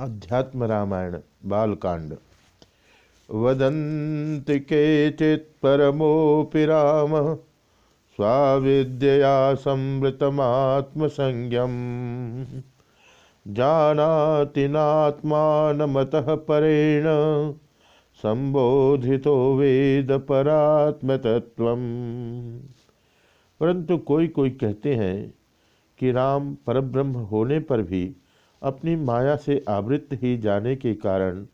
अध्यात्म रामायण, बालकांड। वदन्ति केचित् परमोऽपि राम, स्वाविद्यया संवृतमात्मसंज्ञम्। जानाति नात्मानमतः परेण, संबोधितो वेद परात्मतत्वम् परंतु कोई कोई कहते हैं कि राम परब्रह्म होने पर भी अपनी माया से आवृत ही जाने के कारण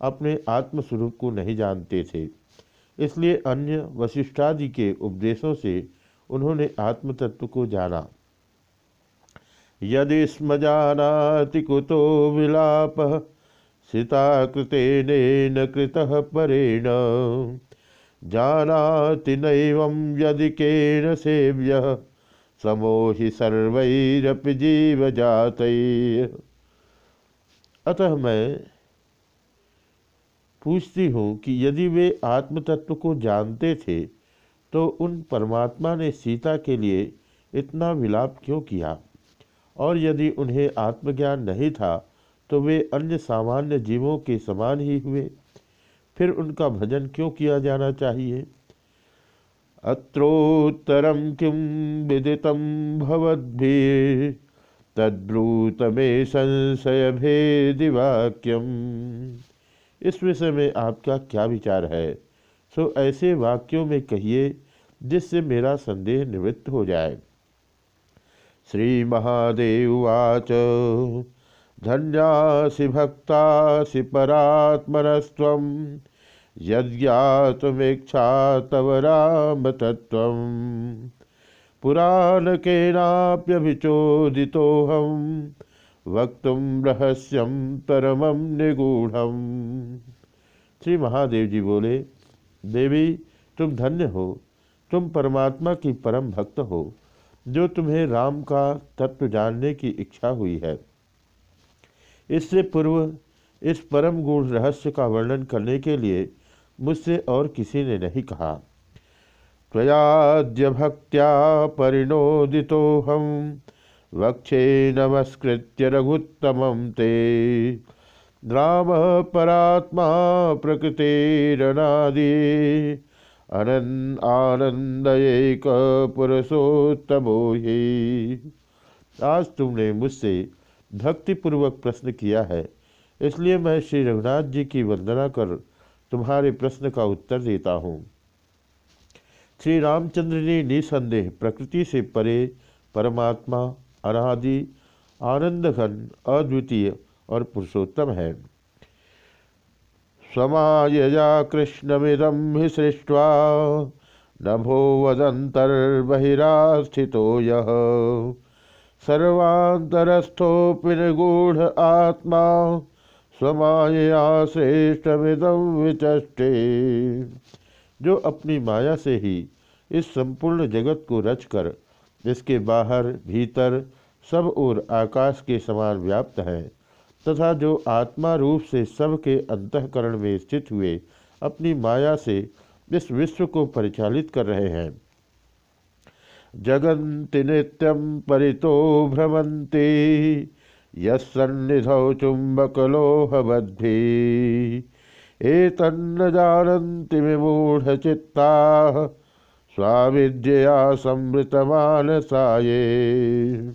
अपने आत्मस्वरूप को नहीं जानते थे। इसलिए अन्य वशिष्ठादि के उपदेशों से उन्होंने आत्मतत्व को जाना। यदि स्म जानाति कुतो विलाप सीताकृतेन कृत परेण। जानाति नैवं यदि केन सेव्य समोहि सर्वैरपि जीव जात अतः मैं पूछती हूँ कि यदि वे आत्म तत्व को जानते थे तो उन परमात्मा ने सीता के लिए इतना विलाप क्यों किया? और यदि उन्हें आत्मज्ञान नहीं था तो वे अन्य सामान्य जीवों के समान ही हुए। फिर उनका भजन क्यों किया जाना चाहिए? अत्रोत्तरम किम विदितम भवद्भि तद्ब्रूत में संशय भेदिवाक्यम इस विषय में आपका क्या विचार है? सो ऐसे वाक्यों में कहिए जिससे मेरा संदेह निवृत्त हो जाए। श्री महादेवाच धन्यासि भक्तासि परात्मनस्व यज्ञातमेक्षा तव राम तत्व पुराणकेनाप्यभिचोदितोऽहं वक्तुम रहस्यम परमं निगूढ़ श्री महादेव जी बोले, देवी, तुम धन्य हो, तुम परमात्मा की परम भक्त हो, जो तुम्हें राम का तत्व जानने की इच्छा हुई है। इससे पूर्व इस परम गूढ़ रहस्य का वर्णन करने के लिए मुझसे और किसी ने नहीं कहा। त्वयाद्य भक्त्या परिणोदितोहम वक्षे नमस्कृत्य रघुत्तम ते। राम परात्मा प्रकृतिरनादि। अनंद आनंद एक पुरुषोत्तमो ही। आज तुमने मुझसे भक्तिपूर्वक प्रश्न किया है, इसलिए मैं श्री रघुनाथ जी की वंदना कर तुम्हारे प्रश्न का उत्तर देता हूँ। श्री रामचंद्र ने निसंदेह प्रकृति से परे परमात्मा, अनादि आनंद घन अद्वितीय और पुरुषोत्तम है। स्वमायया कृष्णमिदम ही सृष्ट्वा नभो वदंतर्बहिरास्थितो यह सर्वांतरस्थोपि निगूढ़ आत्मा स्वमाया श्रेष्ठमिदम विचष्टे। जो अपनी माया से ही इस संपूर्ण जगत को रचकर, इसके बाहर, भीतर सब और आकाश के समान व्याप्त है, तथा जो आत्मा रूप से सबके अंतकरण में स्थित हुए अपनी माया से इस विश्व को परिचालित कर रहे हैं। जगन्ति नित्यम परितो भ्रमंती यन्निधौ चुंबकलोहबद्धि एतन्न जानन्ति विमूढ़चित्ता स्वाविद्या संवृतमान साये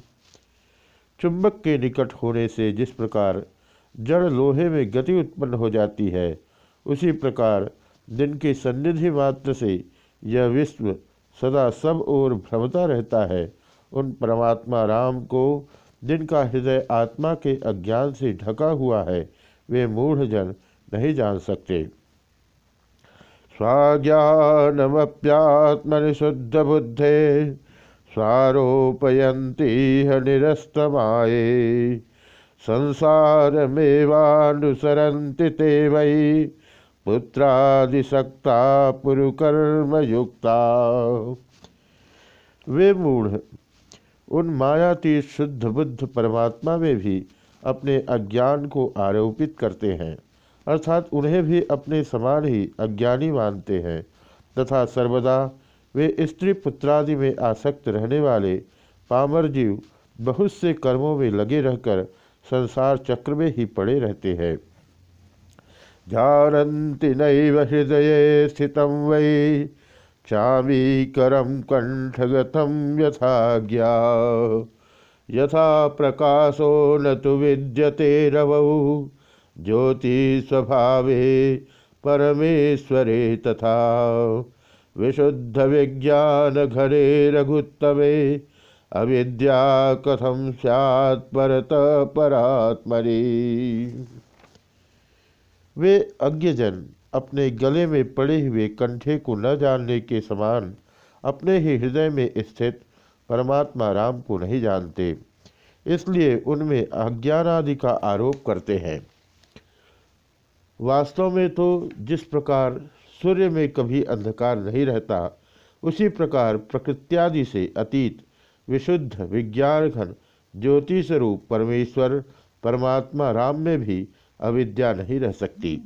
चुंबक के निकट होने से जिस प्रकार जड़ लोहे में गति उत्पन्न हो जाती है, उसी प्रकार दिन की सन्निधि मात्र से यह विश्व सदा सब ओर भ्रमता रहता है। उन परमात्मा राम को जिनका हृदय आत्मा के अज्ञान से ढका हुआ है। वे मूढ़ जन नहीं जान सकते। स्वाज्ञानमप्यात्मनिशुद्ध बुद्धे स्वारोपयती निरस्तमाये। संसारमेवानुसरन्ति ते वै पुत्रादिशक्ता पुरुकर्मयुक्ता। वे मूढ़ उन मायातीत शुद्ध बुद्ध परमात्मा में भी अपने अज्ञान को आरोपित करते हैं। अर्थात उन्हें भी अपने समान ही अज्ञानी मानते हैं, तथा सर्वदा वे स्त्री पुत्रादि में आसक्त रहने वाले पामर जीव बहुत से कर्मों में लगे रहकर संसार चक्र में ही पड़े रहते हैं। जानती नैव हृदय स्थित वै चामीकरम कंठगतम यथा ज्ञा यथा प्रकाशो न तो विद्यते रवौ। ज्योति स्वभावे परमेश्वरे तथा विशुद्ध विज्ञान घरे रघुत्तमे, अविद्या कथम सैत् परत वे अज्ञजन अपने गले में पड़े हुए कंठे को न जानने के समान अपने ही हृदय में स्थित परमात्मा राम को नहीं जानते, इसलिए उनमें अज्ञान आदि का आरोप करते हैं। वास्तव में तो जिस प्रकार सूर्य में कभी अंधकार नहीं रहता, उसी प्रकार प्रकृत्यादि से अतीत, विशुद्ध विज्ञान घन ज्योति परमेश्वर, परमात्मा राम में भी अविद्या नहीं रह सकती।